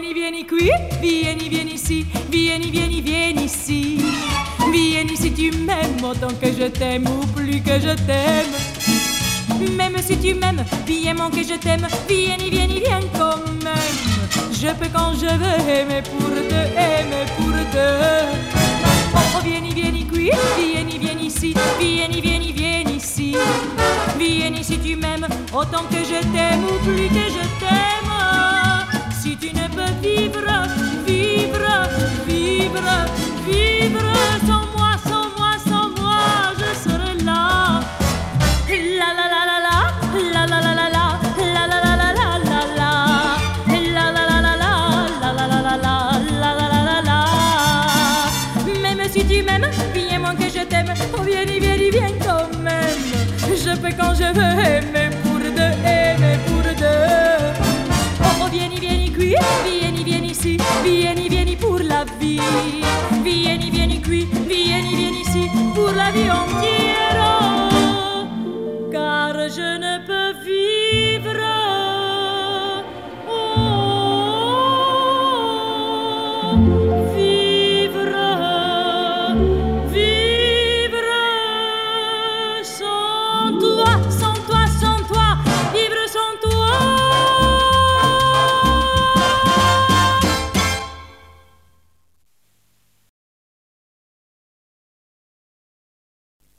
vieni, vieni ici, vieni, vieni, vieni ici. Vieni si tu m'aimes autant que je t'aime ou plus que je t'aime. Même si tu m'aimes, bien que je t'aime, vieni, vieni, viens quand même. Je peux quand je veux aimer pour deux, aimer pour deux. Oh, vieni, vieni qui, vieni, vieni ici, vieni, vieni, vieni ici. Vieni si tu m'aimes, autant que je t'aime ou plus que je t'aime. Si tu ne peux fais quand je veux, aimer pour deux, aimer pour deux. Oh, oh vieni, vieni qui, vieni, vieni sì, vieni, vieni pour la vie. Vieni, vieni qui, vieni, vieni sì, pour la vie entière. Car je ne peux vivre. Oh, oh,